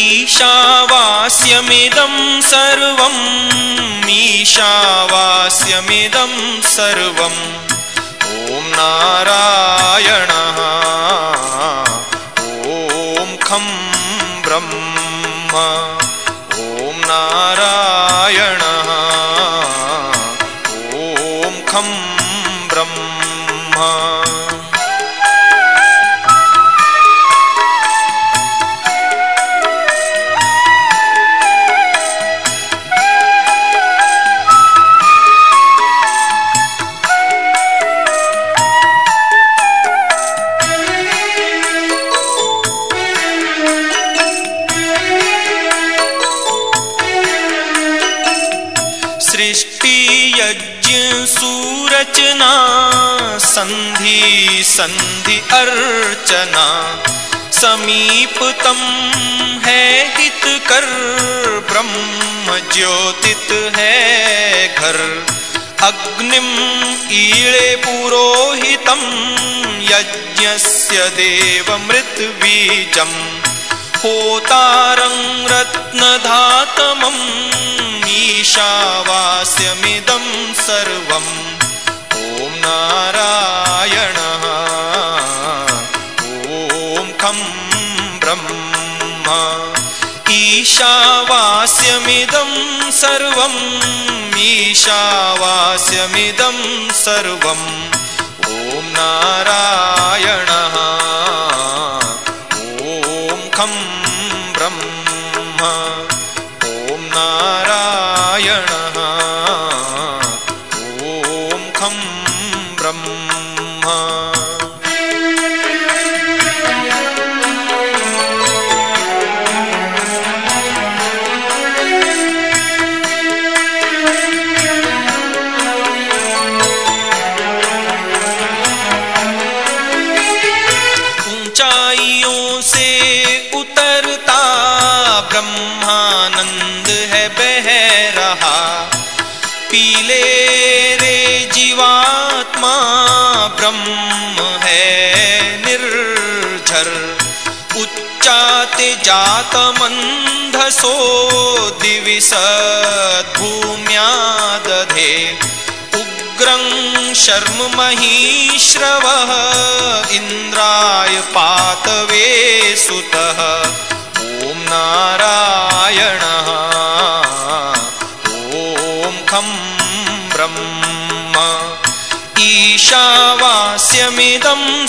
ईशावास्यमिदं सर्वम् ईशावास्यमिदं सर्वम् ॐ नारायणः। ॐ खं ब्रह्म। ॐ नारायणः। ॐ खं ब्रह्म सुरचना सन्धि सन्धि अर्चना। समीपतम है हित कर, ब्रह्म ज्योतित है घर। अग्निम ईळे पुरोहितं यज्ञस्य देवमृतबीजम् होतारं रत्नधातमम् ईशावास्यमिदं सर्वम्। ॐ नारायणः। ॐ खं ब्रह्म। ईशावास्यमिदं सर्वम् ईशावास्यमिदं सर्वम् ॐ नारायणः। ॐ खं ब्रह्म। ॐ नारायणः। ॐ खं ब्रह्म उच्चाते जात मंधसो दिविसद्भूम्या दधे उग्रं शर्म महीश्रवः इन्द्राय पातवे सुतः। ॐ नारायणः ॐ खं ब्रह्म। ईशावास्यमिदं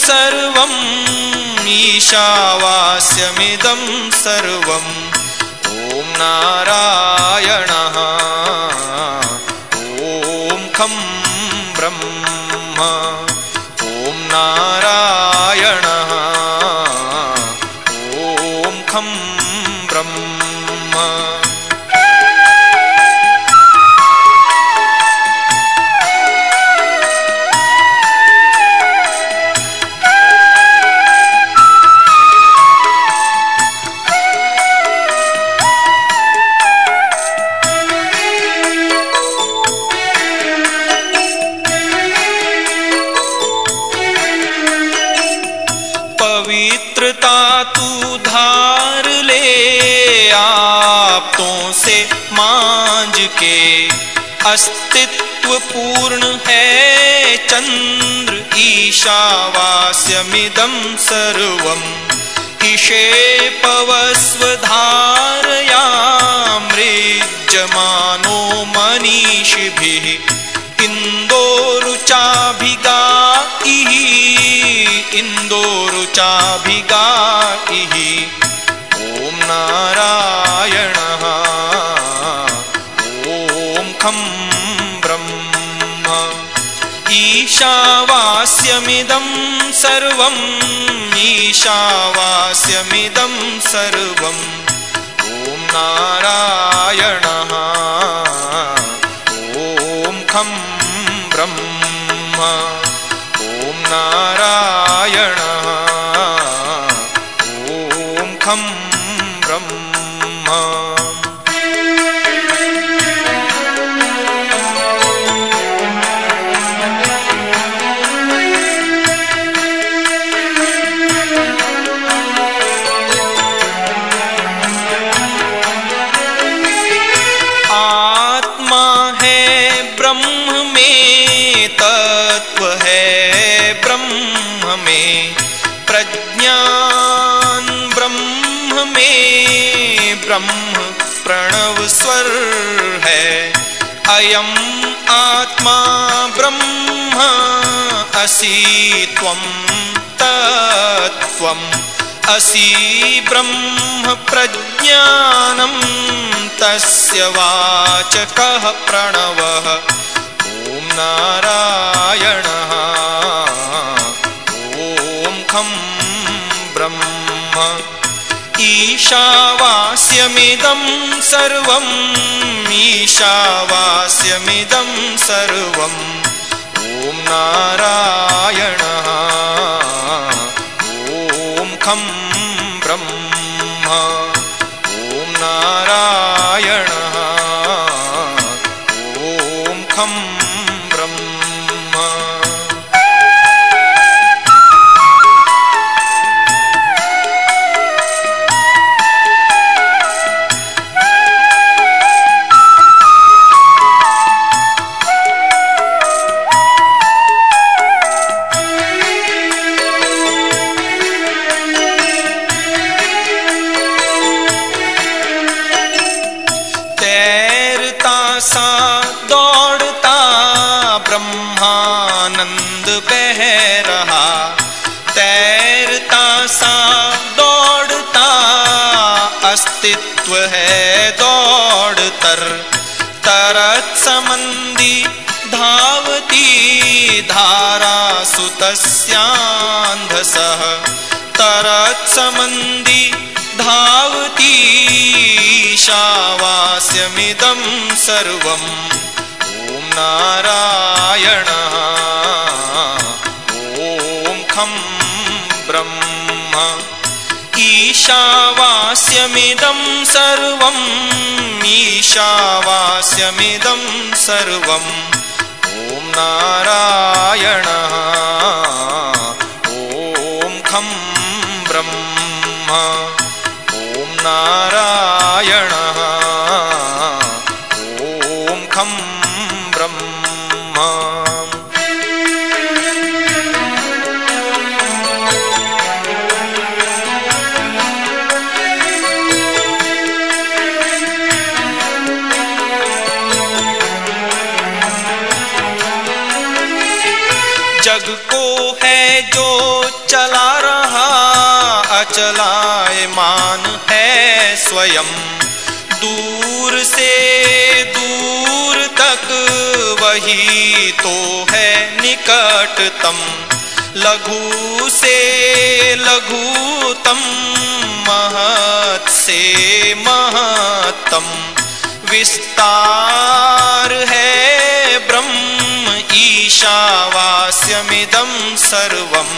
सर्वम् ईशावास्यमिदं सर्वम्। ॐ नारायणः तू धार ले आप्तों से मांझ के। अस्तित्व पूर्ण है चंद्र ईशावास्यमिदं सर्वम् ईशे पवस्वधारया मृज्यमानो मनीषिभिः। इन्दोरुचाभिगाइः इन्दोरुचाभिगाइः ॐ नारायणः। ॐ खं ब्रह्म। ईशावास्यमिदं सर्वम् ईशावास्यमिदं सर्वम् ॐ नारायणः। ॐ खं ब्रह्म नारायणः। ॐ खं ब्रह्म प्रणव स्वर है। अयम आत्मा ब्रह्म, असि तत्त्वम् असि ब्रह्म प्रज्ञानं, तस्य वाचकः प्रणवः। ॐ नारायणः ईशावास्यमिदं सर्वम् ईशावास्यमिदं सर्वम् ॐ नारायणः ॐ खं ब्रह्म ॐ नारायणः अस्तित्व है दौड़ तर। तरत समंदी धावती धारा सुतस्यांधसः तरत समंदी धावती ईशावास्यमिदं सर्वम्। ॐ नारायणः। ईशावास्यमिदं सर्वम् ईशावास्यमिदं सर्वम् ॐ नारायणः ॐ खं ब्रह्म ॐ नारायणः जग को है जो चला रहा अचलायमान है स्वयं। दूर से दूर तक वही तो है निकटतम। लघु से लघुतम, महत से महत्तम विस्तार है ईशावास्यमिदं सर्वं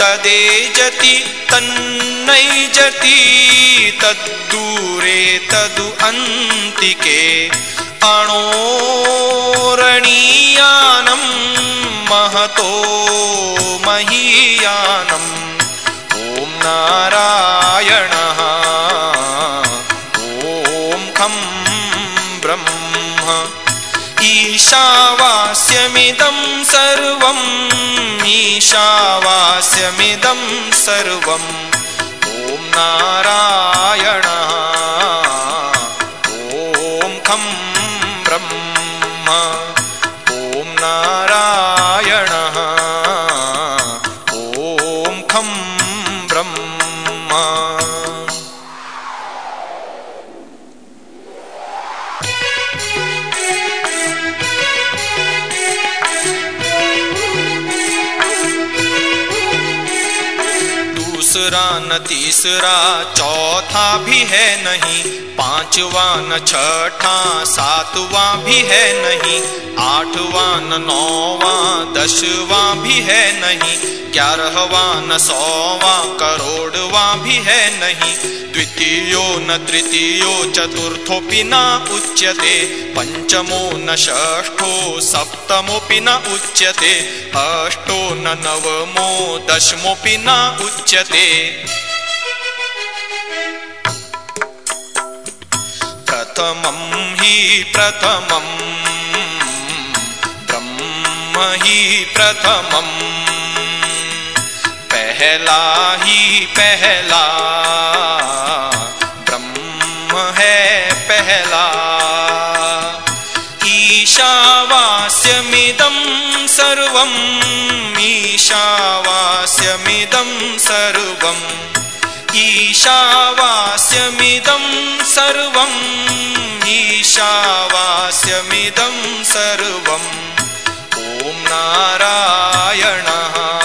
तदेजति तन्नैजति तद्दूरे तदु अन्तिके अणोरणीयानं महतो महीयानम् ॐ नारायणः ईशावास्यमिदं सर्वम् ईशावास्यमिदं सर्वम् ॐ नारायणः दूसरा न तीसरा, चौथा भी है नहीं, पांचवा न छठा, सातवा भी है नहीं, आठवा न नौवां, दसवां भी है नहीं ग्यारहवां न सौवां करोड़वां भी है नहीं। द्वितीयो न तृतीयो चतुर्थोऽपि न उच्यते। पञ्चमो न षष्ठो सप्तमोऽपि न उच्यते। अष्टो न नवमो दशमोऽपि न उच्यते। प्रथमं हि ब्रह्म ब्रह्म ही प्रथमम् पहला ही पहला। ब्रह्म है पहला। ईशावास्यमिदं सर्वम् ईशावास्यमिदं सर्वम् ईशावास्यमिदं सर्वम् ईशावास्यमिदं सर्वम् ॐ नारायणः।